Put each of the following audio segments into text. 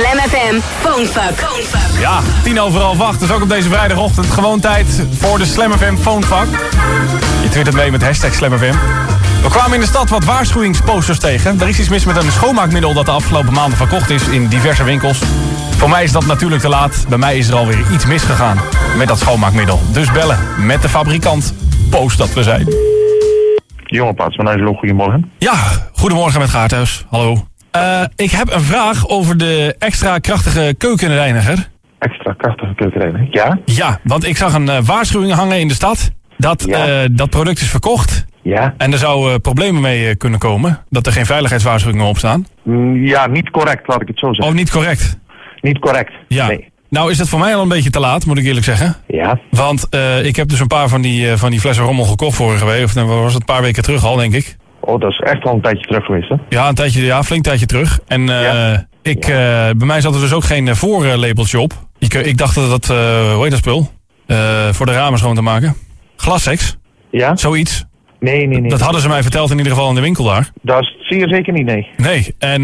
Slam FM Phonefuck. Ja, tien over half acht. Dus ook op deze vrijdagochtend gewoon tijd voor de Slam FM Phonefuck. Je twittert mee met hashtag Slam FM. We kwamen in de stad wat waarschuwingsposters tegen. Er is iets mis met een schoonmaakmiddel dat de afgelopen maanden verkocht is in diverse winkels. Voor mij is dat natuurlijk te laat. Bij mij is er alweer iets misgegaan met dat schoonmaakmiddel. Dus bellen met de fabrikant. Post dat we zijn. Jongepaard, mijn naam is Lo, goedemorgen. Ja, goedemorgen met Gaarthuis. Hallo. Eh, ik heb een vraag over de extra krachtige keukenreiniger. Extra krachtige keukenreiniger. Ja? Ja, want ik zag een eh, waarschuwing hangen in de stad. Dat Ja. eh, dat product is verkocht. Ja? En er zouden problemen mee kunnen komen. Dat er geen veiligheidswaarschuwingen op staan. Mm, Ja, niet correct, laat ik het zo Oh, zeggen. niet correct. Niet correct. Ja. Nee. Nou is het voor mij al een beetje te laat, moet ik eerlijk zeggen. Ja? Want ik heb dus een paar van die, van die flessen rommel gekocht vorige week. Of nou, was het een paar weken terug al, denk ik. Oh, dat is echt al een tijdje terug geweest, hè? Ja, een tijdje, ja, flink tijdje terug. En eh, Ja. ik, eh, bij mij zat er dus ook geen eh, voorlabeltje op. Ik, ik dacht dat dat, hoe heet dat spul? Voor de ramen schoon te maken. Glassex, Ja? zoiets. Nee, nee, nee. Dat hadden ze mij verteld in ieder geval in de winkel daar. Dat is zeer zeker niet, nee. Nee, en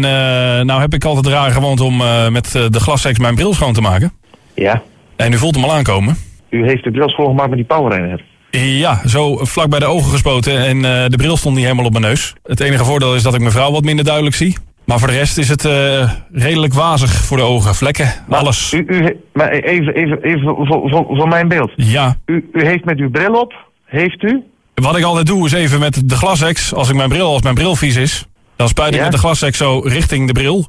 nou heb ik altijd raar gewoond om met de glassex mijn bril schoon te maken. Ja? En u voelt hem al aankomen. U heeft de bril schoongemaakt met die powerreiniger. Ja, zo vlak bij de ogen gespoten en eh, de bril stond niet helemaal op mijn neus. Het enige voordeel is dat ik mijn vrouw wat minder duidelijk zie. Maar voor de rest is het eh, redelijk wazig voor de ogen. Vlekken, Maar alles. U, maar even, even, even voor, voor, voor mijn beeld. Ja, U, u heeft met uw bril op, heeft u? wat ik altijd doe is even met de glassex, als ik mijn bril, als mijn bril vies is, dan spuit ik Ja? met de glassex zo richting de bril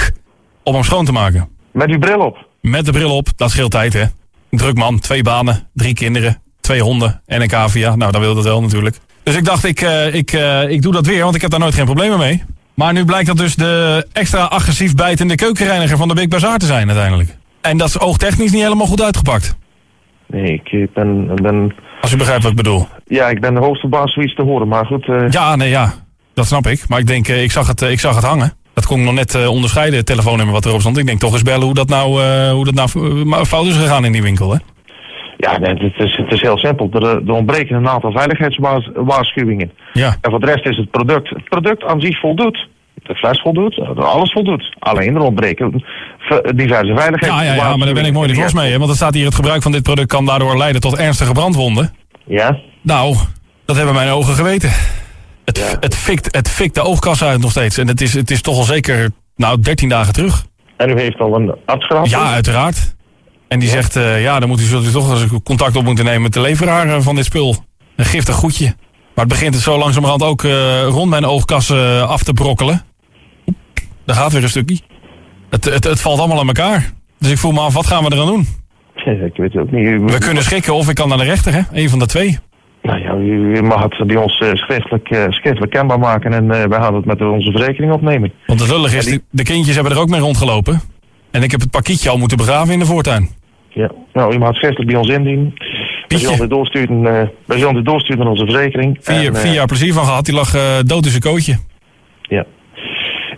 om hem schoon te maken. Met uw bril op? Met de bril op, dat scheelt tijd hè. Druk man, twee banen, drie kinderen, twee honden en een cavia. Nou, dan wil dat wel natuurlijk. Dus ik dacht, ik, eh, ik, eh, ik doe dat weer, want ik heb daar nooit geen problemen mee. Maar nu blijkt dat dus de extra agressief bijtende keukenreiniger van de Big Bazaar te zijn uiteindelijk. En dat is oogtechnisch niet helemaal goed uitgepakt. Nee, ik ben, ben, Als u begrijpt wat ik bedoel. ja, ik ben de hoogste baas zoiets te horen, maar goed. eh, Ja, nee, ja. Dat snap ik. Maar ik denk, ik zag het, ik zag het hangen. Dat kon ik nog net onderscheiden, het telefoonnummer wat erop stond. Ik denk toch eens bellen hoe dat nou, hoe dat nou fout is gegaan in die winkel, hè? Ja, nee, het, is, het is heel simpel. Er, er ontbreken een aantal veiligheidswaarschuwingen. Ja. En voor de rest is het product. Het product aan zich voldoet. De fles voldoet, alles voldoet. Alleen er ontbreken ve- diverse Ja, veiligheidswaarschuwingen. ja, ja, maar daar ben ik mooi de glas mee, hè? Want er staat hier, het gebruik van dit product kan daardoor leiden tot ernstige brandwonden. Ja? Nou, dat hebben mijn ogen geweten. Het, Ja. het, fikt, het fikt de oogkas uit nog steeds. En het is, het is toch al zeker, nou, 13 dagen terug. En u heeft al een arts gehad? Ja, uiteraard. En die zegt, eh, ja, dan moet u, zult u toch contact op moeten nemen met de leveraar eh, van dit spul. Een giftig goedje. Maar het begint het zo langzamerhand ook eh, rond mijn oogkas eh, af te brokkelen. Daar gaat weer een stukje. Het, het, het valt allemaal aan elkaar. Dus ik voel me af, wat gaan we eraan doen? Ik weet het ook niet. We kunnen schikken of ik kan naar de rechter, hè? Een van de twee. Nou ja, u, u mag het bij ons schriftelijk, schriftelijk kenbaar maken en wij gaan het met onze verzekering opnemen. Want het lullig is, Ja, die- de, de kindjes hebben er ook mee rondgelopen. En ik heb het pakietje al moeten begraven in de voortuin. Ja. Nou, u het schriftelijk bij ons indienen. Wij zullen dit doorsturen, wij zullen dit doorsturen naar onze verzekering. Vier, En, eh, vier jaar plezier van gehad. Die lag eh, dood in zijn kootje. Ja.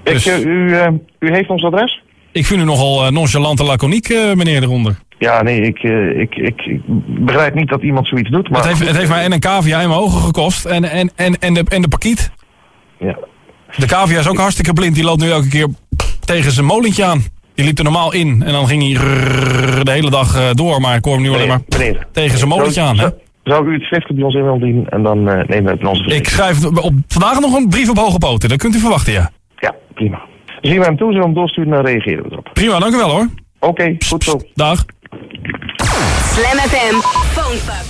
Ik, Dus- eh, u, u heeft ons adres? Ik vind u nogal nonchalant en laconiek, meneer eronder. Ja, nee, ik, ik, ik, ik begrijp niet dat iemand zoiets doet. Maar Het heeft, het heeft mij en een cavia in mijn ogen gekost. En, en, en, en, de, en de pakiet. Ja. De cavia is ook hartstikke blind. Die loopt nu elke keer tegen zijn molentje aan. Die liep er normaal in. En dan ging hij rrrr de hele dag eh, door. Maar ik hoor hem nu alleen maar Meneer, tegen zijn molentje aan. Hè? Zou, u het schriftelijk bij ons in willen dienen en dan eh, nemen we het in onze verzekering. Ik schrijf op, vandaag nog een brief op hoge poten. Dat kunt u verwachten, ja. Ja, prima. Zien we hem toe, zullen we hem doorsturen en dan reageren we erop. Prima, dank u wel hoor. Oké, goed zo. Dag. Slam FM Phonefuck.